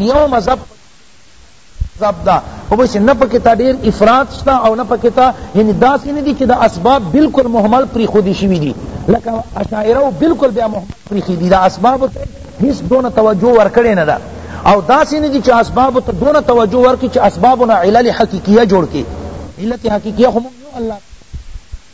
یو مذهب مذهب دا او بس نه پکې تا ډیر افراط شته او نه پکې تا یعنی داسې نه دي چې د اسباب بالکل مهمل پرې خودي شوي دي لکه اشاعره بالکل بیا مهمل پرې خې دي د اسباب ته هیڅ دونه توجه ورکړې نه ده او داسې نه دي چې اسباب ته دونه توجه ورکړي چې اسبابونه علل حقیقیه جوړ کړي علت حقیقیه خو موږ یو الله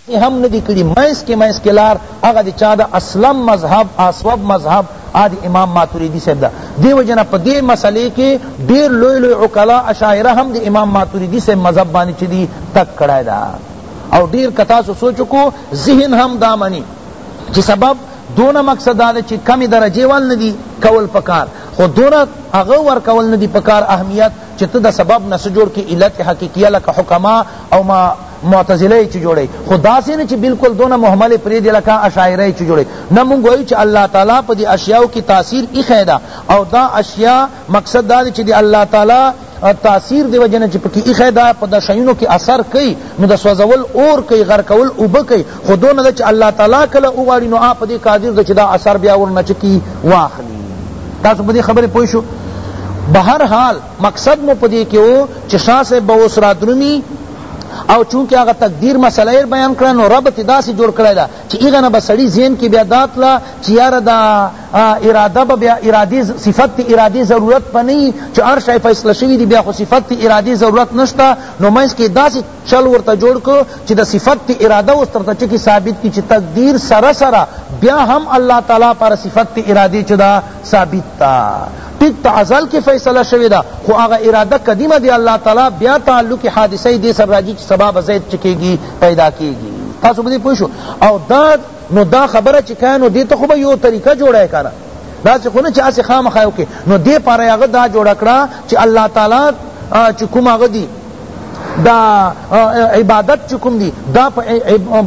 یې هم نه دي کړي منځ کې منځ کې لار هغه د چا ده اسلم مذهب اصوب مذهب هغه د امام ماتریدي صاحب ده دې وجې نه په دې مسئلې کې ډېر لوی لوی عقلا اشاعره هم د امام ماتریدي صاحب مذهب باندې چې دي تک کړی ده او ډېر که تاسو سوچ کو ذهن هم دا مني چې سبب دونه مقصد دا ده چې کمې درجې وال نه دي کول پکار خو دونه هغه ورکول نه دي پکار اهمیت چې ته د سبب نه څه جوړ کړې علت حقیقیه لکه حکما او ما معتزله یې چې جوړوي خو داسې نه چې بالکل دونه مهملې پرېږدي لکه اشاعره یې چې جوړوي نه موږ وایو چې الله تعالی په دې اشیاو کې تاثیر ایښی ده او دا اشیا مقصد دا دی چې د الله تعالی تاثیر دی وجنه چې پکې ایښی دا په د شیونو کې اثر کوي نو د سوځول اور کوي غرقول اوبه کوي خو دونه ده چې الله تعالی کله وغواړي نو هغه په دې قادر ده چې دا اثر بیا ورنه چکي واخلي تاسو په دې خبرې پوه شو بهر حال مقصد مو په دې کې و چې شاه صاحب به اوس رادرومي او چونکه هغه تقدیر مسئله یې بیان کړه نو رب ته داسې جوړ کړی دا چې هغه نه به سړي ذهن کې بیا دا تله چې یاره دا اراده به بیا ارادي صفت ته ارادي ضرورت به نه وي چې هر شی فیصله شوي دي بیا خو صفت ته ارادي ضرورت نشته نو منځ کې داسې چل ورته جوړ کړو چې د صفت ته اراده اوس ترته چې ثابت کړي چې تقدیر سره سره بیا هم الله تعالی پر صفت ته ارادي چې دا ثابت تا ټیک په ازل کې فیصله شوی دا خو هغه اراده قدیمه دی الله تعالی بیا تعلق حادثه دې سره راځي چې سبب زید چکیږي پیدا کیږي تاسو به پوه شو او دا نو دا خبره چې کانو دې ته خو به یو طریقه جوړه کړه دا چې خو نه چې اسې خامخا یو کې نو دې پاره هغه دا جوړه کړه چې الله تعالی چې کوم هغه دی دا عبادت چکم دی دا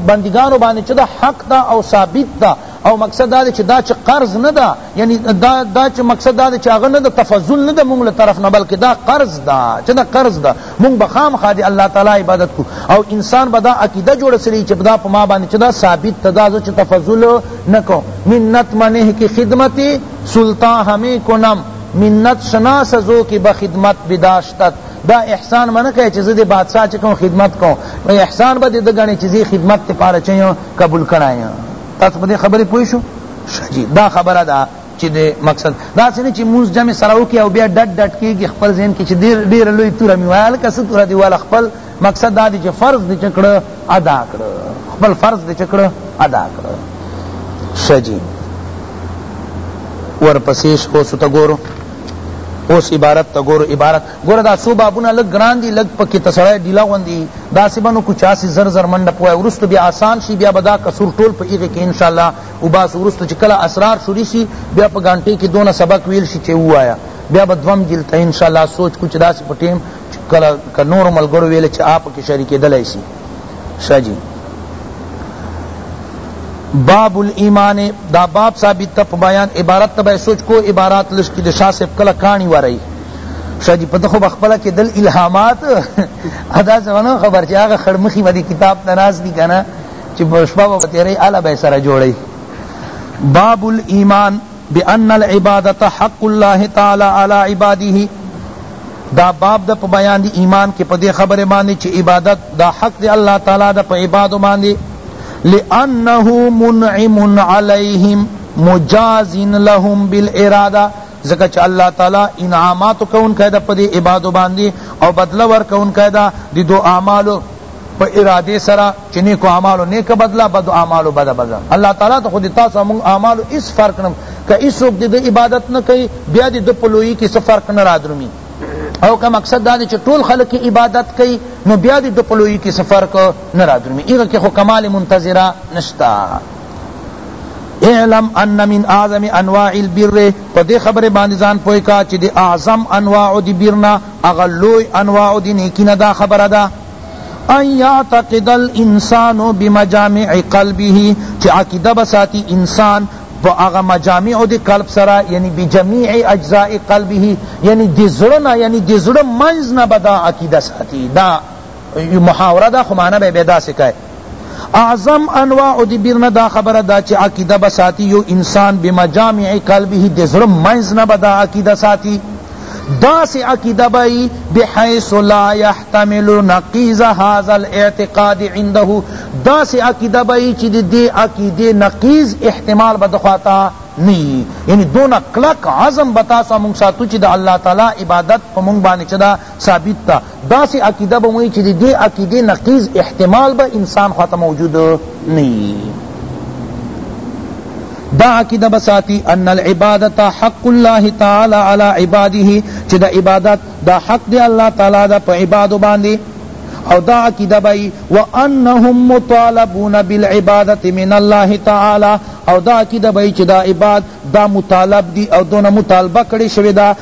بندگانو باندې چې دا حق دا او ثابت دا او مقصد دا دی چې دا چې قرض نه ده یعنی دا دا چې مقصد دا دی چې هغه نه ده تفضل نه ده مونږ له طرف نه بلکې دا قرض ده چې دا قرض ده مونږ به خامخا د الله تعالی عبادت کو او انسان به دا عقیده جوړه سړي چې دا په ما باندې چې دا ثابت ته دا چې تفضل نه کوم منت منه کی خدمت سلطان همې کنم منت شناس زو کی بخدمت بداشتت دا احسان منه کئ چې زه د بادشاہ چې کوم خدمت کوم نو احسان به د غني چې زی خدمت ته پاره چي قبول کړای تاسو په دې خبرې پوه شو شجی دا خبره ده چې د مقصد دا څنګه چې موږ جمع سره وکي او بیا ډټ ډټ کېږي خپل ذهن کې چې ډیر ډیر لوی تور می وایل کس تور دی وال خپل مقصد دا دی چې فرض دې چکړه ادا کړ خپل فرض دې چکړه ادا کړ شجی ورپسې شو ستا ګورو اوس عبارت ته ګور عبارت ګور دا سو بابونه لګ ګران دي لګ پکې تسړای ډیلا غوندي دا سی بنو کچا سی زر زر منډه پوای ورست بیا آسان شي بیا بدا کسور ټول په ایغه کې ان شاء الله او باس ورست چې کله اسرار شوري شي بیا په غانټې کې دونه سبق ویل شي چې وایا بیا بدوم جلته ان شاء الله سوچ کچ دا سی پټیم کله نور ملګرو ویل چې آپ کې شریک دلای شي شه جی باب الایمان دا باب ثابت تپ بیان عبارت تبع سوچ کو عبارات لش کی دشا سے کلا کانی ورائی شاہ جی پتہ خو بخپلا کہ دل الہامات ادا زمانہ خبر چا غ خڑمخی ودی کتاب تناس دی کنا چ بشبا و تیرے اعلی بے سر جوڑی باب الایمان بأن العبادة حق الله تعالی علی عباده دا باب ده په بیان دی ایمان کی په دی خبره باندی چی عبادت دا حق دی الله تعالی ده په عبادو باندی لأنه منعم علیهم مجاز لهم بالارادة ځکه چې الله تعالی انعامات کون کیدا په دې عبادت باندې او بدله ور کون کیدا د دو اعمالو په ارادې سره چې نیکو اعمالو نیکه بدله بدو اعمالو بده بدله الله تعالی ته خو د تاسو موږ اعمالو هیڅ فرق نه که هیڅوک د عبادت نه کوي بیا د ده په لویي کې څه فرق نه رادرومي او که مقصد دا دی چې ټول خلک عبادت کوي نو بیا د ده په لویي کې څه فرق نه رادرومي هغه کې خو کمال منتظره نشته اعلم ان من اعظم انواع البر په دې خبره باندې ځان پوي کا چې د اعظم انواع د برنا اغلوی انواع د نیکینه دا خبره ده ان یعتقد الانسان بمجامع قلبه چه عقیده بساتی انسان په هغه مجامع د قلب سره یعنی بجميع اجزاء قلبه یعنی د زړه نه یعنی د زړه منځ نه به دا عقیده ساتي دا محاوره ده خو معنی به بیا داسې کوي اعظم انواع دی بیرنه دا خبره دا چه عقیده بساتی یو انسان بمجامع قلبه دی زړه منځ نه به دا عقیده ساتی داس عقیده بئی بحیث لا یحتمل نقیز هذا الاعتقاد عنده داس عقیده بئی چی دی, دی عقیده نقیز احتمال بدخواتا نی یعنی دون کلک عظم بتاسو مونگ ساتو چی دا اللہ تعالی عبادت پا مونگ بانی چی دا ثابت ده داسی عقیده به وی چی دی دی عقیده نقیض احتمال به انسان خواته موجود نی دا عقیده بساتی ان العبادت حق الله تعالی علی عباده چی دا عبادت دا حق دی الله تعالی دا پا عبادو باندی او دا عقیده بئی وانهم مطالبون بالعبادت من الله تعالی او دا عقیده بئی چی دا عباد دا مطالب دی او دون مطالبه کړی شوی دا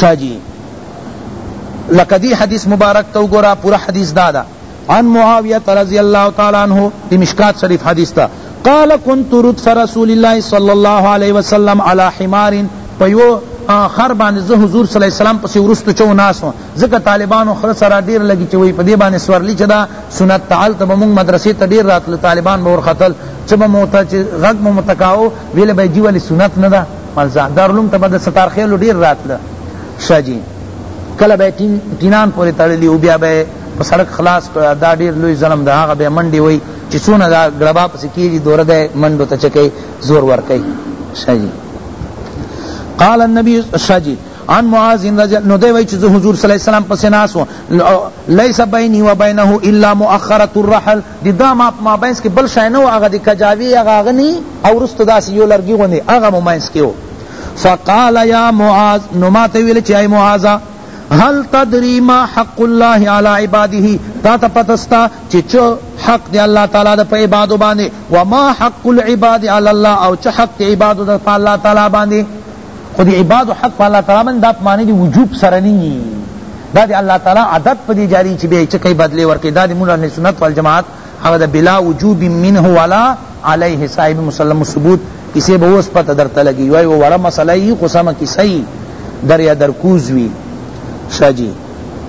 شاه جی لکه دی حدیث مبارک تو گورا پورا حدیث دادا عن معاویت رضی اللہ تعالی عنہ دی مشکات شریف حدیث تا قال كنت ردف رسول الله صلی اللہ علیہ وسلم علی حمار پیو خر باندې زه حضور صلی الله علیه وسلم پسې ورستو چو ناسو ځکه طالبانو خر سره ډیر لګی چې وی په دې باندې سورلی چې دا سنت تعال ته موږ مدرسې ته ډیر راتل طالبان به ورختل چې به موته چې غږ مو متکاو ویل به جی ولی سنت نه ده ملزان دارلوم ته به د ستار خېلو ډېر راتله شه جي کله به ټین ټینان پورې تړلی او بیا به په سړک خلاص کړه دا ډیر لوی ظلم ده هغه به منډې وای چې څونه دا ګړبا پسې کیږي دوره ده منډو ته چکی زور ورکي شاجی قال النبي شاجی عن معاذ رضی نو دی وای چې حضور صلی الله علیه وسلم پسې ناسو ليس بيني وبينه الا مؤخره الرحل دی دا ما په مابینس کې بل شای نه و هغه د کجاوي هغه هغه نی او وروسته داسې یو لرګي غوندې هغه مو منځ کې و فقال یا معاذ نو ما ته ویل چې ای معاذه هل تدری ما حق الله علی عباده تا ته پته ستا چې چه حق دی الله تعالی د په عبادو باندې و ما حق العباد علی الله او چه حق دی عبادو د په الله تعالی باندې خو دی عباد و حق پا اللہ تعالی من دا پا معنی دی وجوب سرنی دا دی اللہ تعالی عدد پا دی جاری چی بے چکی بدلے ورکی دا دی مول اہل سنت والجماعت اگر دا بلا وجوب منہ والا علیہ صاحب مسلم ثبوت اسے بہوس پتہ در تلگی وائی وہ وڑا مسئلہ ہی قسم کی صحیح در یا در کوزوی شاہ جی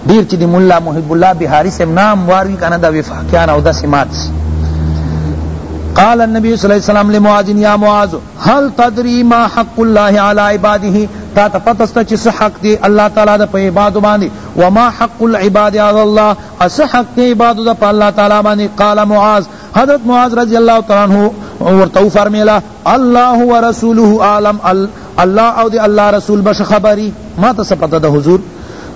دیر چی دی مولا محب اللہ بہاری سے نام واروی کانا دا وفاقیان او دا سمات قال النبی صلی اللہ علیہ وسلم لمعاذ یا معاذ هل تدری ما حق الله علی عباده تا ته پته سته چې څه حق دی الله تعالی د په عبادو باندې وما حق العباد علی الله اس حق دی عبادو د په الله تعالی باندې قال معاذ حضرت معاذ رضی الله تعالی عنہ ورته فرمیلا الله ورسوله عالم الله او دی الله رسول بش خبری ما ته پته ده حضور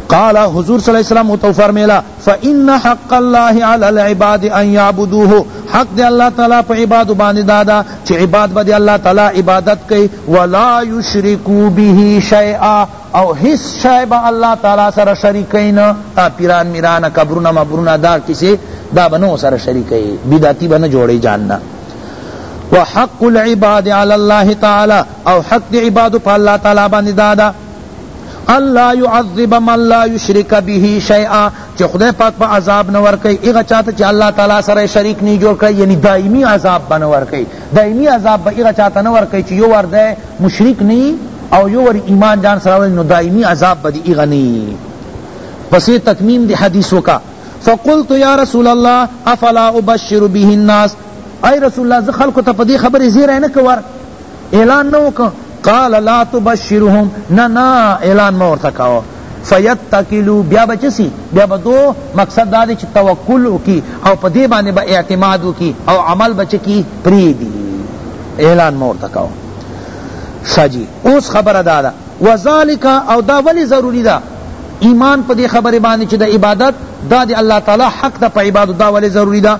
قال حضور صلی الله علیه وسلم تو فرمیلا فإن حق الله علی العباد ان یعبدوه حق دی الله تعالی په عبادو باندې دادا چې عباد به دی الله تعالی عبادت کوي ولا یشرکو به شیئا او هیڅ شی به الله تعالی سره شریک نه تا پیران میران قبرونه مبرونه دا کسی دا بنو سره شریک بدعتی بنه جوړی جاننا وحق العباد علی الله تعالی او حق دی عبادو په الله تعالی باندې دادا الله يعذب من لا يشرك به شيئا چې خدای پاک په عذاب نه ور کوي هغه چاته چې الله تعالی سره شریک نه جوړ کړي یعنی دایمي عذاب بنه ور کوي دایمي عذاب به هغه چاته نه ور کوي چې یو ور ده مشرک نه او یو ور ایمان جان سره نو دایمي عذاب به دی هغه نه پسې تکمیم دی حدیث وکا فقلت یا رسول الله افلا ابشر به الناس ای رسول الله ز خلق ته په دې خبره زیره نه کور اعلان نو کو قال لا تبشرهم نا نا اعلان مو ورته کاوه فیتکلو بیا بچسی بیا بدو مقصد دا دی چې توکل وکي او په دې باندې به با اعتماد وکي او عمل بچکی پری دی اعلان مو ورته کاوه شاجی اوس خبره دا ده وذالک او دا ولی ضروری ده ایمان په دې خبره باندې چې د عبادت دا دی الله تعالی حق د په عبادت دا ولی ضروری ده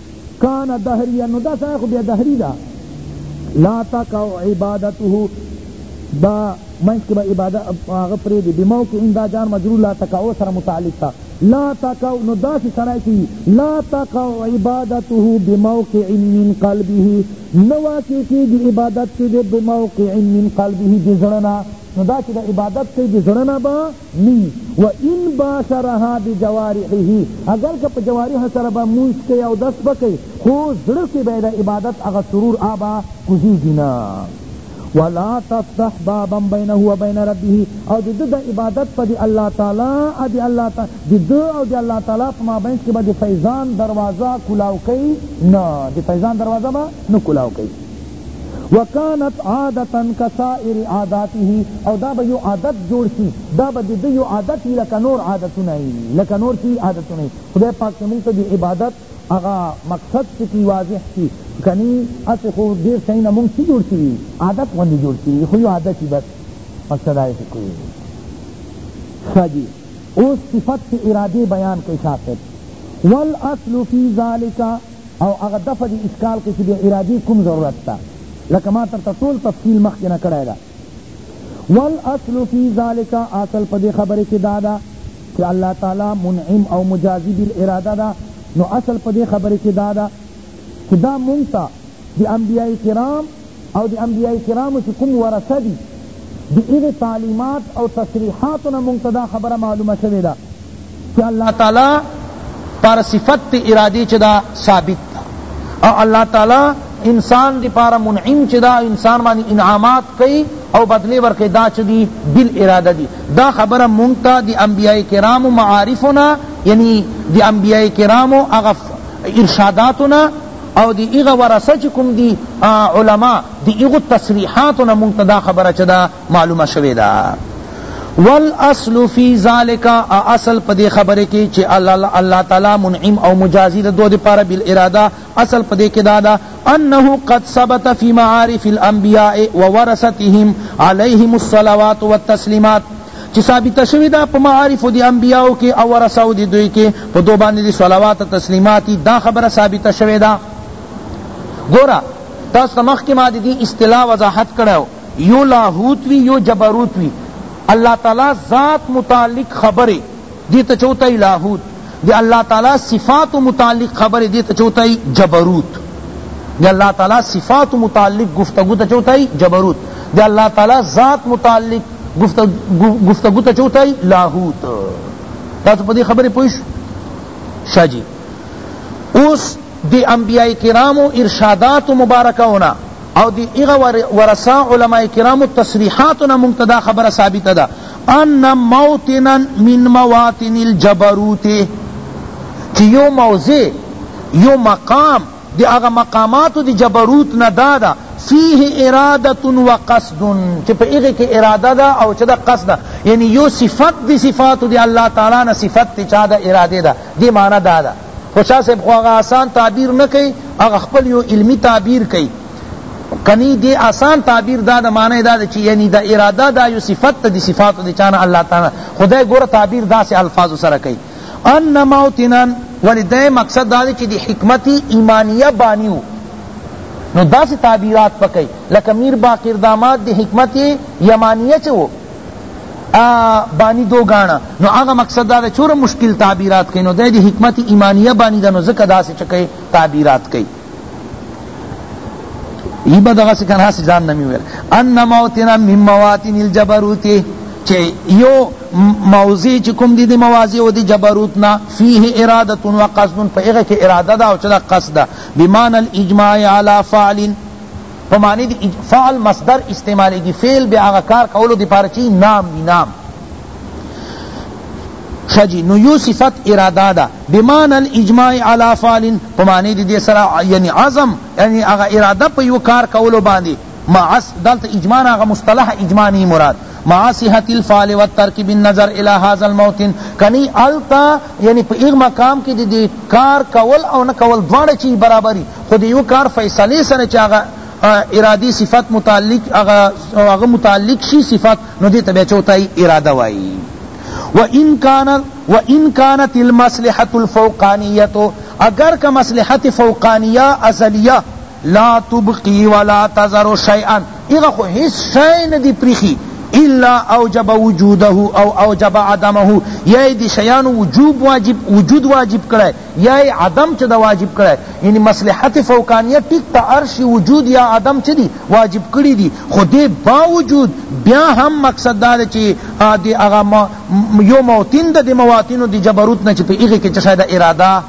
کان دهریا نو دا سړی خو بیا دهری ده لا تقع عبادته دا منځ کې به عبادت هغه پرېږدي بموقع ان دا جار مجرور لا تقع سره متعلق ده لا تقع نو داسې سړی چې لا تقع عبادته بموقع من قلبه نه واقع کېږي عبادت چې دی بموقع من قلبه د زړه نه نو دا چې د عبادت کوي د زړه نه به نی و ان باشرها بجوارحه اګر که په جوارح سره به مونځ کوي اودس به کوي خو زړه کي به د عبادت هغه سرور آبه کوزیږي نه ولا تفتح بابا بینه و بین ربه او د ده د عبادت په دی الله تعالی او دی الله تعالی دی ده او دی الله تعالی په مابینس کې به د فیضان دروازه کلاو کوي نه د فیضان دروازه به نه کلاو کوي وکانت عادتا کسائر عاداته او دا به یو عادت جوړ شي دا به د یو عادت وي لکه نور عادتونه وي لکه نور شي عادتونه وي خدای پاک چې موږ ته د عبادت هغه مقصد چې کی واضح شي کني اسې خو ډېر شي نه موږ څه جوړ شي عادت غوندې جوړ شي خو یو عادت بس مقصد دا یې کوي سجي اوس صفت ارادي بیان کوي شاکر والاصل في ذلك او هغه دفع دی اشکال کې چې د ارادي کوم ضرورت تا لکه ما تر ټول تفصیل مخکې نه کړی دا والاصل فی ذلک اصل په دې خبره کې دا ده چې الله تعالی منعم او مجازی بالاراده ده نو اصل په دې خبره کې دا ده چې دا مونږ ته د انبیای کرام او د انبیاء کرامو چې کوم ورثه دي د هغې تعلیمات او تصریحاتو نه مونږ ته دا خبره معلومه شوې ده چې الله تعالی پر صفت تی ارادی چی دا ثابت دا او اللہ تعالی انسان دی پارا منعم چی دا انسان مانی انعامات کئی او بدلے ورکے دا چی دی بل ارادہ دی دا خبر منتا دی انبیاء کرام معارفنا یعنی دی انبیاء کرام اغف ارشاداتنا او دی هغه ورثه چی کوم دی علماء دی هغو تصریحاتو نه مونږ ته دا خبره چه ده معلومه شوی ده والاصل فی ذلک اصل پدی خبر کی چی اللہ تعالی منعم او مجازی دو دی پارا بالارادہ اصل پدی کی دادا انه قد ثبت فی معارف الانبیاء وورثتهم علیہم الصلوات والتسلیمات چی ثابته شوی ده په معارف دی انبیاءو کی او ورثو دی دوی کی په دو باندی دی صلوات او تسلیماتی دا خبره ثابته شوی ده ګوره تاسو ته مخکی ما دی اصطلاح وضاحت کړو یو لاهوت وی یو جبروت وی الله تعالی ذات متعلق خبره دیتا چوتا لاهوت دی الله تعالی صفات متعلق خبر دیتا چوتای جبروت دی اللہ تعالی صفات متعلق گفتگو تا چوتای جبروت دی اللہ تعالی ذات متعلق گفتگو تا چوتای لاہوت تا تو پدی خبر پوش شاہ جی اس دی انبیاء کرام و ارشادات و مبارکہ ہونا او د هغه ورثه علماء کرامو تصریحاتو نه مونږ ته دا خبره ثابته ده ان موطنا من مواطن الجبروت چی یو موضع یو مقام دی اغا مقامات دی جبروت نه دادا فیه ارادت و قصد چی پا اغی که اراده دا او چی دا قصد دا یعنی یو صفت دی صفات دی اللہ تعالی نا صفت دی چا دا اراده دا دی معنی دادا خو شاه صاحب خو هغه آسان تعبیر نه کئی هغه خپل یو علمی تعبیر کئی کنی دی آسان تعبیر دا دا معنی دا دا چی یعنی دا اراده دا یو صفت تا دی صفات دی چانا اللہ تعالی خدای گور تعبیر دا سے الفاظ سر کئی ان موتنا ولی دے مقصد دا دی چی دی حکمت ایمانیہ بانیو نو دا سے تعبیرات پکئی لکہ میر باقر داماد دی حکمت یمانیہ چی وہ بانی دو گانا نو هغه مقصد دا چور مشکل تعبیرات کینو د دې حکمت ایمانیه بانی دنو زکه داسې چکه تعبیرات کئ ای به دغه څنګه هاس ځان نمی ویل ان موتنا مم مواتن الجبروت چه یو موضع چه کم دی دی موازی و دی جبروتنا فیه ارادت و قصد فیغه که اراده دا و چه دا قصد دا بمان الاجماع علی فعل په معنی دی فعل مصدر استعمالی گی فعل بی آغا کار کولو دی پارا چی نام بی نام خجی نو یو صفت اراده دا بمان الاجماع علی فعل په معنی دی دی سرا یعنی عزم یعنی آغا اراده په یو کار کولو باندی معص دلت اجماع آغا مصطلح اجماع نی مراد مع صحت الفعل والترک بالنظر الی هذا الموطن کنی هلته یعنی په هغه مقام کې د دې کار کول او نه کول دواړه چی برابري خو د یو کار فیصلې سره چې هغه ارادی صفت متعلق هغه متعلق شي صفت نو دې ته بیا چوتای اراده وایي وان كانت وان كانت المصلحه الفوقانيه اگر کا مصلحت فوقانیه ازلیه لا تبقی ولا تذر شیئا هغه خو هیڅ شی نه دی پریښي الا اوجب وجوده او اوجب عدمه یا دی شیانو وجوب واجب وجود واجب کړی یا عدم چه دا واجب کړی یعنی مصلحت فوقانیه ټیک تا عرش وجود یا عدم چه دی واجب کړی دی خو دی باوجود بیا هم مقصد دا چه دی اغا یو موتین دا دی مواتینو دی جبروت نه چه پی ایغی که چه شاید اراده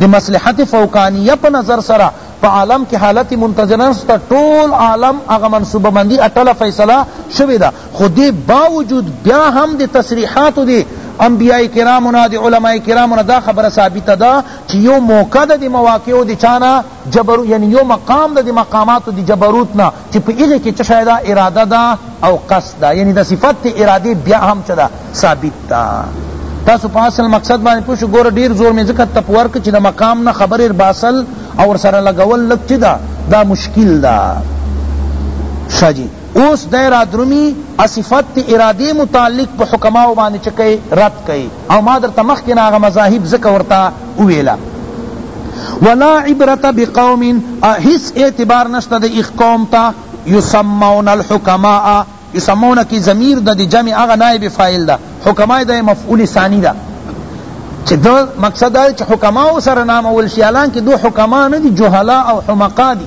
د مصلحت فوقانیه په نظر سره په عالم کې حالت منتظره نشته ټول عالم هغه منصوبه بندي اټله فیصله شوې ده خو دې باوجود بیا هم د تصریحاتو دې انبیاء کرامو نه د علماء کرامو نه دا خبره ثابته ده چې یو موقع ده د مواقعو د چانه جبرو یعنی یو مقام ده د مقاماتو د جبروت نه چه په هغه کی چه شای دا اراده دا او قصد دا یعنی دا صفت تی اراده بیا هم چه دا ثابت دا تاسو په اصل مقصد باندې پوښ ګور ډیر زور می ذکر تپ ورک چې د مقام نه خبر ار باسل او سره لګول لک چې دا دا مشکل دا شاجی اوس دای را درمی صفت اراده متعلق په حکماو باندې چکه رد کئ او ما درته مخکې نه هغه مذاهب ځکه ورته وویله ولا عبرت بقوم هیڅ اعتبار نشته د ایخ قوم ته یسمون الحکماء یسمون کی ضمیر د دی جمع هغه نائب فاعل ده حکماء د مفعول ثانی ده چې دو مقصد دا چې حکماء سره نام اول شي الان کې دو حکماء نه دي جهلا او حمقا دي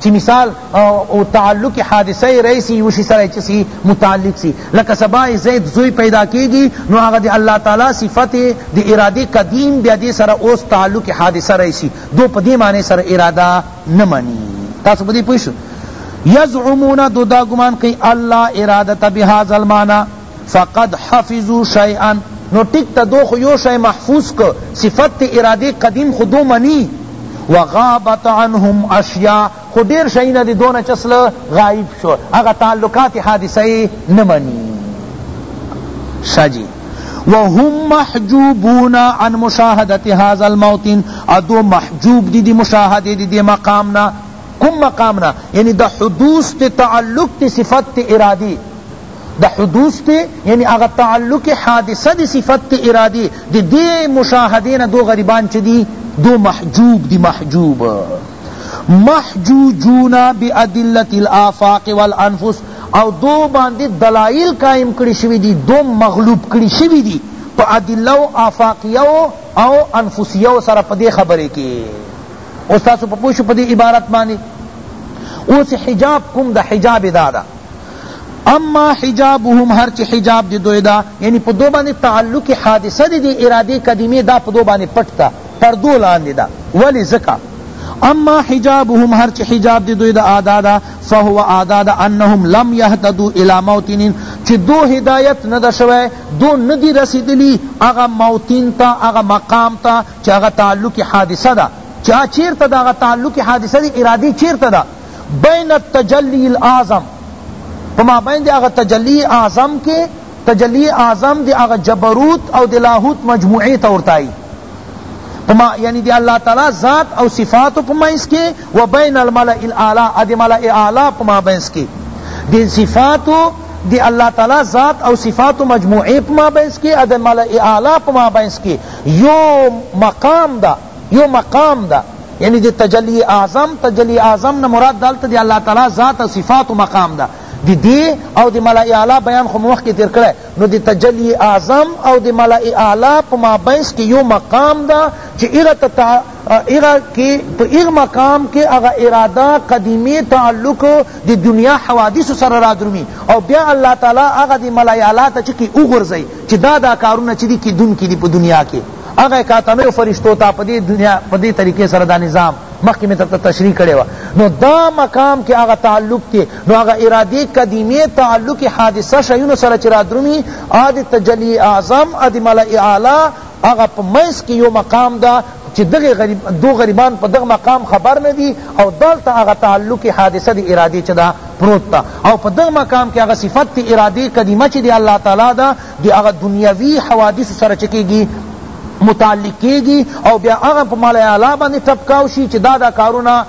چی مثال او تعلق حادثه رئیسی یوشی سره چه سی متعلق سی لکه سبا زید زوی پیدا کیگی نو هغه دی الله تعالی صفت دی ارادی قدیم بیا دی سره اوس تعلق حادثه رئیسی دو پا دی معنی سره اراده نمانی تاسو پا دی پوشو یزعمون دو دا گمان کئی اللہ ارادت بهذا المعنی فقد حفظو شیئا نو ټیک ته دو خو یو شی محفوظ که صفت ارادی قدیم خو دو منی وغابت عنهم اشیاء خو ډیر شینا دی دونه چسل غائب شو هغه تعلقات حادثه نه منی شجی وهم محجوبون عن مشاهدت هذا الموطن ادو محجوب دی دی مشاهده دی دی مقامنا کم مقامنا یعنی دا حدوث تی تعلق تی صفت تی ارادی د حدوث تی یعنی هغه تعلق حادثه دی صفت تی ارادی دی دی مشاهده نه دو غریبان چه دی دو محجوب دی محجوب محجوجون بأدلت الآفاق والانفس او دو باندې دلائل قائم کړی شوی دی دو مغلوب کړی شوی دی په ادلو آفاقیو او انفسیو سره په دې خبرې کې اوس تاسو په پوښ په دې عبارت باندې اوس حجاب کوم د حجاب دادا اما حجابهم هر چی حجاب دی دوی دا یعنی په دو باندې تعلق حادثه دی دی اراده قدیمه دا په دو باندې پټ تا پردو لاندې دا ولی زکا اما حجابهم هر چی حجاب دی دوی دا آدا دا فهو آدا دا انهم لم یهتدو الى موتین چی دو هدایت ندا شوی دو ندی رسیدلی اغا موتین تا اغا مقام تا چی اغا تعلق حادثه دا چا چیر تا دا اغا تعلق حادثه دی ارادی چیر تا دا بین التجلی الاعظم په مابین دی هغه تجلی اعظم کې تجلی اعظم دی هغه جبروت او دی لاهوت مجموعه ته ورتای پما یعنی دی اللہ تعالی ذات او صفات په منځ کې و بین الملأ الاعلی ادی ملأ اعلی په مابین کې دی صفات دی اللہ تعالی ذات او صفات مجموعه په مابین کې ادی ملأ اعلی په مابین کې یو مقام دا یو مقام دا یعنی دی تجلی اعظم تجلی اعظم نه مراد دالته دی الله تعالی ذات صفات مقام دا دی دی او دی ملائ اعلی بیان خو موخ کی تیر کړه نو دی تجلی اعظم او دی ملائ اعلی په مابینس کی یو مقام دا چې ایغه تتا ایغه کی په ایغه مقام کی هغه اراده قدیمی تعلق دی دنیا حوادث سره را درمی او بیا الله تعالی هغه دی ملائ اعلی ته چې کی وګرځي چې دا دا کارونه چې دی کی دن کی دی په دنیا کې هغه کاتمیو فرشتو ته په دې دنیا په دې طریقې سره دا نظام مخکې مې درته تشریح کړی و نو دا مقام کې هغه تعلق دی نو هغه ارادې قدیمې تعلق حادثه شیونو سره چې رادرومي ا د تجلی اعظم ا د ملأ اعلی هغه په منځ کې یو مقام ده چې دغه غریب دو غریبان په دغه مقام خبر نه دي او دلته هغه تعلق حادثه د ارادې چې دا پروت ده او په دغه مقام کې هغه صفت ارادې قدیمه چې دی الله تعالی ده د هغه دنیوي حوادثو سره چه کیږي متعلق کیږي او بیا هغه په ملأ اعلی باندې ټپکاو شي چې دا دا کارونه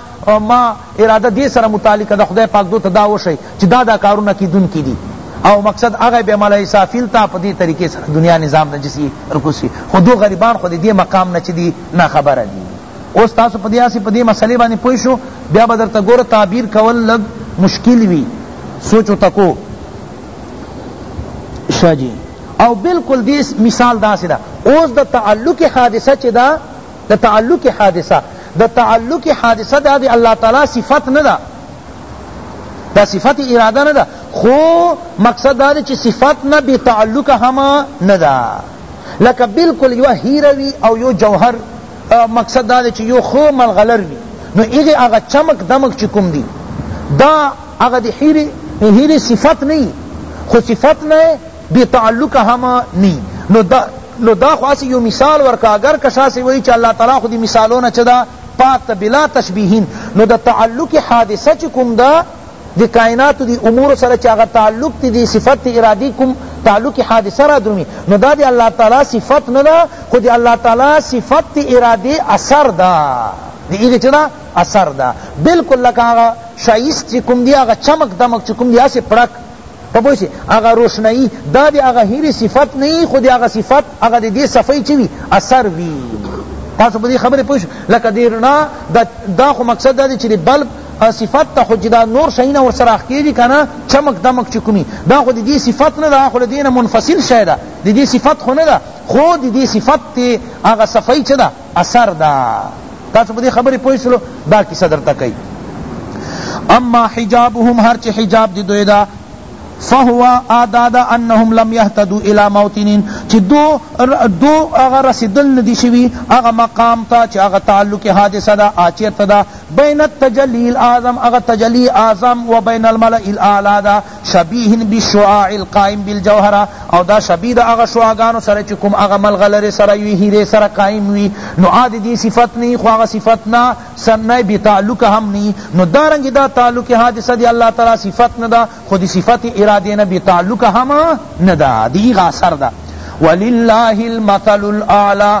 ما اراده دې سره متعلق ده خدای پاک دو ته دا وشي چې دا دا کارونه کیدونکي دي او مقصد هغه به ملأ سافل تا په دې طریقې سره دنیا نظام نه جسی رکوسی خو دو غریبان خو دې مقام نه چي دي نه خبره دي اوس تاسو په دې اسی په دې مسلې باندې پوه شو بیا بدر ته ګور تعبیر کول لګ مشکل وی سوچو تکو شجی او بالکل دیس مثال دا سدا اوس د تعلق حادثه چې دا د تعلق حادثه د تعلق حادثه دا دی الله تعالی صفت نه ده دا صفت اراده نه ده خو مقصد دا دی چې صفت نه بی تعلق هم نه ده لکه بالکل یو هیره وی او یو جوهر مقصد دا دی چې یو خو ملغلر وی نو ایغه هغه چمک دمک چې کوم دی دا هغه د حیرې حیرې صفت نه خو صفت نه بی تعلق هم نه نو دا نو دا خو اسی یو مثال ورکا اگر کشا سے وہی چا اللہ تعالی خودی مثالون چدا پاک تا بلا تشبیہین نو دا تعلق حادثہ چکم دا دی کائنات دی امور سره چاغه تعلق تی دی صفت تی ارادی کوم تعلق حادثه را درومی نو دا دی الله تعالی صفت نه دا خو دی الله تعالی صفت تی ارادی اثر دا دی ایګه چدا اثر ده بالکل لکه هغه شایست چې کوم دی هغه چمک دمک چې کوم دی هسې پړک په پوه شي هغه روشنایي دا د هغه هیرې صفت نه وي خو د هغه صفت هغه د دې صفحې چې وي اثر وي تاسو په دې خبرې پوه شئ لکه د رڼا دا خو مقصد دا دی چې د بلب صفت ته خو جدا نور شیونه ورسره اخکېږي که نه چمک دمک چې کومي دا خو د دې صفت نه ده خو له دې نه منفصل شی ده د دې صفت خو نه ده خو د دې صفت هغه صفحې چې ده اثر دا تاسو په دې خبرې پوه شلو دا کیسه درته کوي اما حجابهم هر چې حجاب دی دوی دا فهو آدادا انهم لم يهتدوا الى موتنين چې دو دو هغه رسیدل ندی شوی هغه مقام ته چې هغه تعلق حادثه دا اچیر تدا بین التجلی الاعظم هغه تجلی اعظم و بین الملأ الاعلى دا شبیه بالشعاع القائم بالجوهرة او دا شبیه د هغه شعاګانو سره چې کوم هغه ملغلرې سره یوې هیرې سره قائم وي نو آ د دې صفت نه خو هغه صفت نه سنه بې تعلقه هم نه نو دارنګې دا تعلق حادثه د الله تعالی صفت نه ده خو د صفت ارادې نه بې تعلقه هم نه ده د هغه اثر ده ولله المثل الاعلی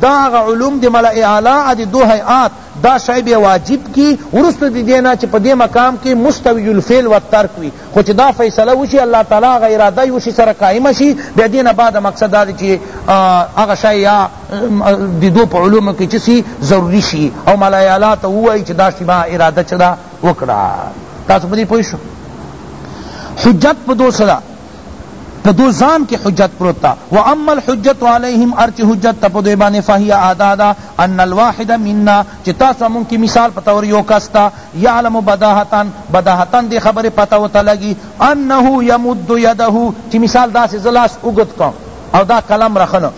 دا هغه علوم دی ملأ اعلی دی دو هیئات دا شی به واجب کی وروسته دی دینا چی په دی مقام کی مستوی الفعل والترک وی خو چی دا فیصله وشی الله تعالی هغه اراده یو شی سره قائمه شی بیا دینا بعد مقصد دا دی چی هغه شی یا دی دو په علوم کی چسی ضروری شی او ملأ اعلی ته وای چی دا شی ما اراده چدا وکړه تاسو په دې پوه شو حجت په دوسرا په دوئ ځان کی حجت پروت تا واما الحجت علیہم ار چه حجت ته په دوئ باندې فهی ادا دا ان الواحد منا چه تاسو مونږ کی مثال په طور یو کس ته یعلم بداهتا بداهتا دی خبری پته ورته لګی انه یمد یده چه مثال داسې زه لاس اوږد کړم او دا قلم رخنه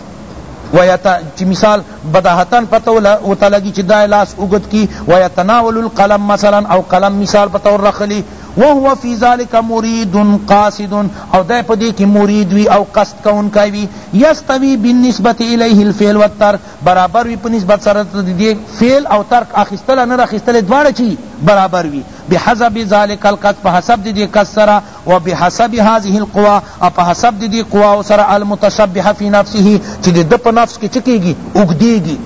ویتا چی مثال بداهتن پتو و تلگی چی دای لاس اگد کی ویتناول القلم مثلا او قلم مثال پتو رخلی وهو فی ذلک مرید قاصد او دی په دې کې مرید وي او قصد کوونکی وي یستوی بالنسبة الیه الفعل والترک برابر وي په نسبت سره د دې فعل او ترک اخیستل او نه اخیستل دواړه چي برابر وي بحسب ذلک القصد په حسب د دې قصد سره و بحسب هذه القوی او په حسب د دې قواو سره المتشبهة فی نفسه چې د ده په نفس کې چه کېږي اوږدېږي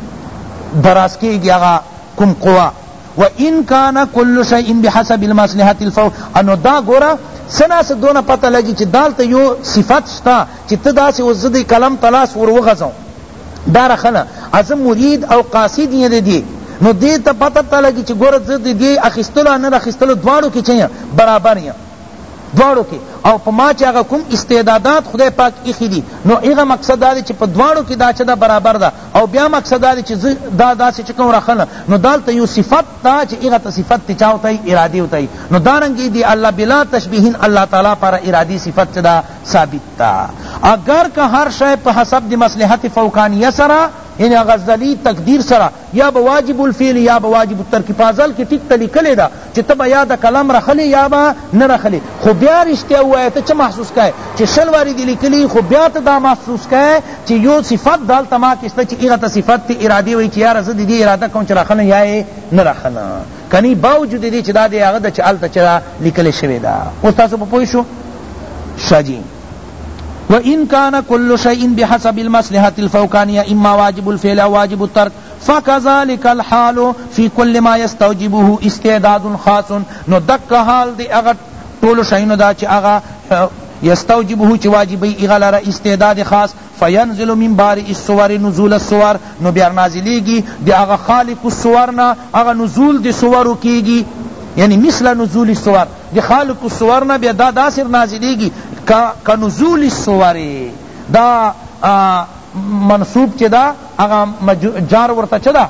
دراز کېږي هغه کوم قوه و ان کان کل شیء بحسب المصلحة الفو انو دا ګوره سنا څه دونه پته لګی چې دالته یو صفت شته چې ته داسې اوس زه دی قلم ته لاس ور وغځوم دا رخنه از مرید او قاصد یې دی, دی نو دې ته پته ته لګی چې ګوره زه دی دی اخیستلو نه اخیستلو دواړو کې چي برابر یم دواړو کی او په ما چی هغه کوم استعدادات خدای پاک ایښی دی نو هغه مقصد دا دی چی په دواړو کی دا چه دا برابر ده او بیا مقصد دا دی چی زه دا داسی چه کوم راخلم نو دالته یو صفت ده چی هغه ته صفت تی چاو تای ارادی و تای نو دارنګی دی الله بلا تشبیهین الله تعالی پر ارادی صفت چه دا ثابت تا اگر که هر شای په حسب دی مصلحت فوقانیه سره یعنی غزلی تقدیر سره یا به واجب الفعل یا به واجب الترک په ازل کی ټیک ته لیکلی ده چی ته به یا د قلم رخلی یا به نه رخلی خو بیا رشتیا ووایه ته چه محسوس کای چی شل واری دی لیکلی خو بیا ته دا محسوس کای چی یو صفت دالته ما کی شته چی هغه ته صفت تی ارادی وای چی یاره زه دی دی اراده کوم چی رخنم یا یې نه رخنم کنی باوجود دی چی دا دی هغه ده چی هلته چه لیکل شوی ده اوس تاسو په پوه شو شاه جی و ان كان كل شيء بحسب المصلحه الفوقانيه اما واجب الفعل او واجب الترك فكذلك الحال في كل ما يستوجبه استعداد خاص نو دک حال دی اگر طول شینو دا چ اغا یستوجبه چ واجبی اغلر استعداد خاص فینزل من بار السور نزول السور نو بیار نازلیگی دی اغا خالق السورنا اغا نزول دی سورو کیگی یعنی مثل نزول السور د خالق الصور نه بیا دا داسې نازلیږي که نزول الصور دا منصوب چه دا اغا جار ورته چه دا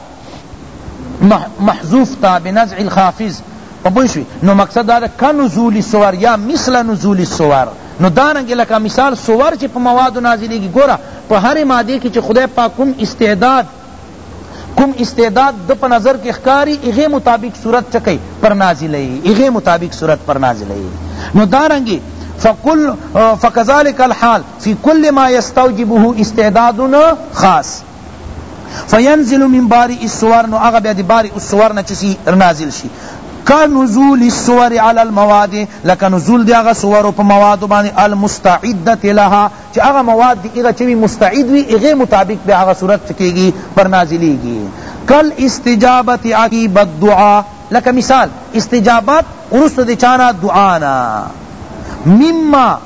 محذوف تا بنزع الخافض پوشوی نو مقصد دا که نزول الصور یا مثل نزول الصور نو دارنګ لکه مثال صور چې په مواد نازلېږي ګوره په هر ماده کې چې خدای پاک کوم استعداد کوم استعداد د په نظر کې ښکاری هغه مطابق صورت چکی پر نازلې هغه مطابق صورت پر نازلې نو دارنګي فکل فكذلك الحال في كل ما يستوجبه استعداد خاص فینزل من باری السور نو هغه بیا دی باری السور نه چسی نازل شي كنزول السور على المواد لك نزول دي اغا سور په مواد باني المستعدة لها چه هغه مواد دی هغه چه وی مستعد وی هغه مطابق به هغه صورت چکیگی پر نازلیگی کل استجابت عقیب الدعا لکه مثال استجابت ورست دی چانا دعانا مما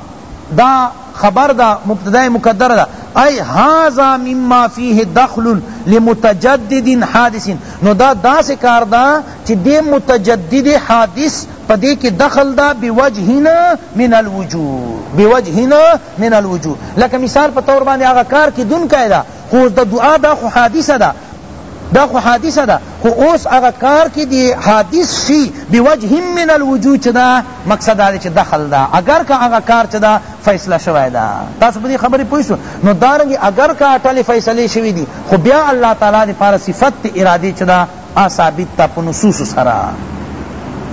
دا خبر دا مبتدا مقدر دا ای هذا مما فيه دخل لمتجدد حادث نو دا دا سے کار دا چی دے متجدد حادث په دې کې دخل دا بوجهنا من الوجوه بوجهنا من الوجوه لکه مثال په تور باندې هغه کار کې دن کایدا خو د دعا دا خو حادثه ده دا خو حادثه ده خو اوس هغه کار کې دی حادث شي بوجه من الوجوه چې دا مقصد دا چې دخل دا اگر که هغه کار چې دا فیصله شوی ده تاسو په دې خبرې پوه شو نو دارنګ اگر که اټلې فیصلې شوې دي خو بیا الله تعالی د پاره صفت اراده چې دا آ ثابت ته په نصوصو سره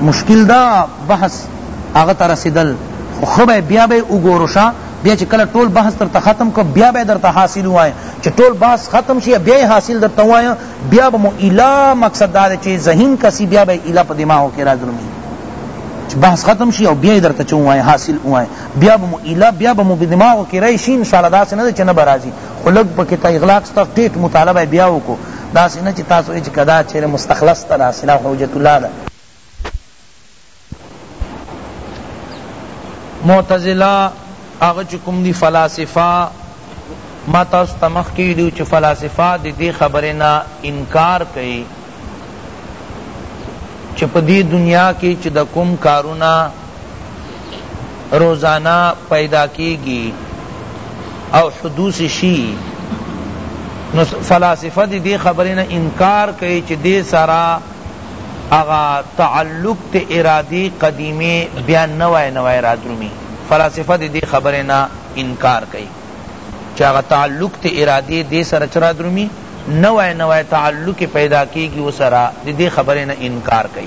مشکل ده بحث هغه ته رسیدل خو ښه به بیا به یې وګورو شه بیا چې کله ټول بحث درته ختم کو بیا به درته حاصل وایم چې ټول بحث ختم شي بیا یې حاصل درته وایم بیا به مو اله مقصد دا دی چې ذهین کسی بیا به اله په دماغو کې رادرومي چې بحث ختم شي او بیا یې درته چې ووایم حاصل ووایم بیا به مو اله بیا به مو په دماغو کې راشي انشاءالله داسې نه دی چې نه به راځي خو لږ پکې ته اغلاق ستا ټیټ مطالعه بیا وکړو داسې نه چې تاسو وایئ چې که دا چېرې مستخلص ته راسي دا خو حجت الله ده معتزله هغه چې کوم دي فلاسفه ما تاسو ته مخکې ویلي چې فلاسفه د دې خبرې نه انکار کوي چې په دې دنیا کې چې د کوم کارونه روزانه پیدا کیږی او حدوث شی نو فلاسفه دی دی خبری نه انکار کئی چی دی سرا اغا تعلق تی ارادی قدیمی بیا نوائے نوائے رادرومی فلاسفه دی دی خبری نه انکار کئی چی اغا تعلق تی ارادی دی سرا چرا درومی نوائے نوائے تعلق پیدا کیږی و سرا دی دی خبری نه انکار کئی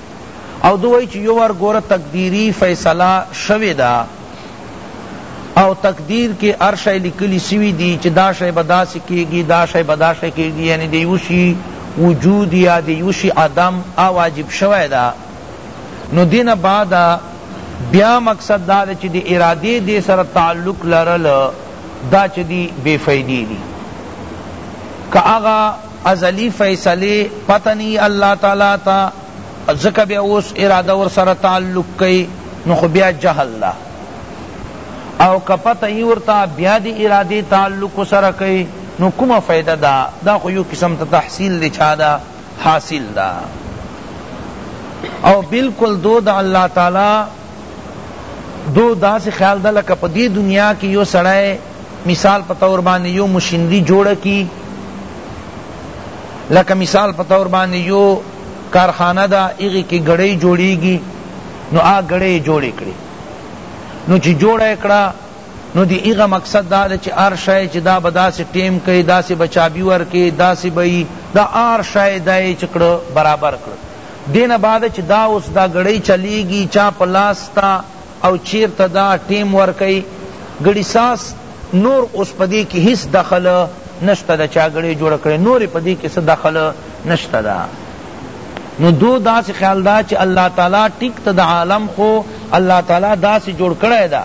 او ده وایی چی یو وار ګوره تقدیری فیصله شوی ده او تقدیر کی هر شی لیکلی سوی دی چی دا شی به داسی کیږی دا شی به دا شی کیږی یعنی د یو شی وجود یا د یو شی عدم هغه واجب شوی ده نو دی نه بعد بیا مقصد دا ده چی د ارادی دی سره تعلق لرل دا چی دی بی فیدی دی که هغه ازلی فیصلی پته نه یی الله تعالی ته ځکه بیا اوس اراده ورسره تعلق کئ نو خو بیا جهل ده او که پته یی ورته بیا دی ارادی تعلق ورسره کئ نو کومه فایده ده دا خو یو قسم ته تحصیل دی چا ده حاصل ده او بلکل دو ده الله تعالی دو داسې خیال ده لکه په دې دنیا کې یو سړی مثال په طور باندې یو مشینری جوړه کی لکه مثال په طور باندې یو کارخانه ده هغې کې ګړۍ جوړیږي نو آ ګړۍ جوړې کړي نو چې جوړه یې کړه نو دی ایغا مقصد دا دا چی آر شای چی دا بدا سی ٹیم کئی دا سی بچابی ور کئی دا سی بئی دا آر شای دای چکڑ برابر کڑ دې نه بعد چې دا اوس دا ګړۍ چلېږي، چا په لاس ته او چېرته دا ټېم ورکوي، ګړي ساز نور اوس په دې کې هېڅ دخل نشته ده، چا ګړۍ جوړه کړې، نور یې په دې کې څه دخل نشته ده. نو دو داسې خیال ده چې الله تعالی ټیک ته د عالم خو الله تعالی داسې جوړ کړی ده،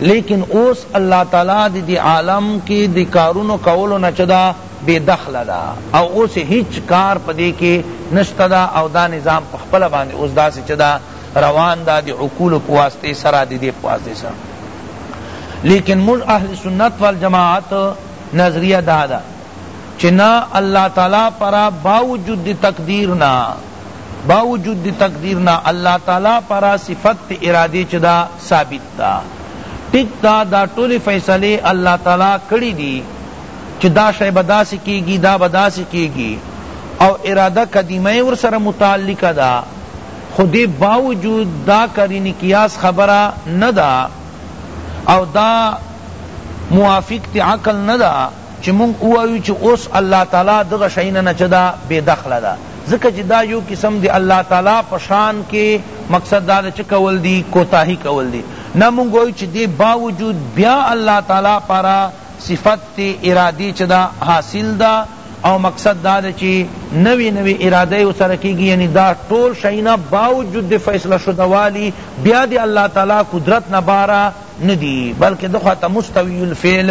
لیکن اوس الله تعالی د دی عالم کی د کارونو کولو نه چه ده بی دخله ده او اوس یې هیڅ کار په دی کی نشته ده او دا نظام په خپله باندې اوس داسې چه ده روان ده د عقولو په واسطې سره د دی په واسطې سره لیکن موږ اهل سنت والجماعت نظریه دا ده چه نه الله تعالی پرا باوجود دی تقدیر نه باوجود دی تقدیر نه الله تعالی پرا صفت تی ارادی چه دا ثابت دا ٹک دا دا ټولی فیصلی الله تعالی کړی دی چه دا شی به داسی کیږی دا به داسی کیږی او اراده قدیمه ورسره متعلقه دا خو دی باوجود دا قرین قیاس خبره ندا او دا موافق تی عقل ندا چه مونږ ووایو چه اوس الله تعالی دغه شیونه نه چه ده بی دخله ده ځکه چه دا یو قسم د الله تعالی په شان کی مقصد دا ده چه کول دی کوتاهی کول دی نه مونږ وایو چه دی باوجود بیا الله تعالی پاره صفت تی ارادی چه ده حاصل ده او مقصد دا ده چه نوی نوی اراده یې ورسره کیږي یعنی دا ټول شیونه باوجود د فیصله شده والی بیا د الله تعالی قدرت نه باره ندی بلکه دخوا ته مستوی الفعل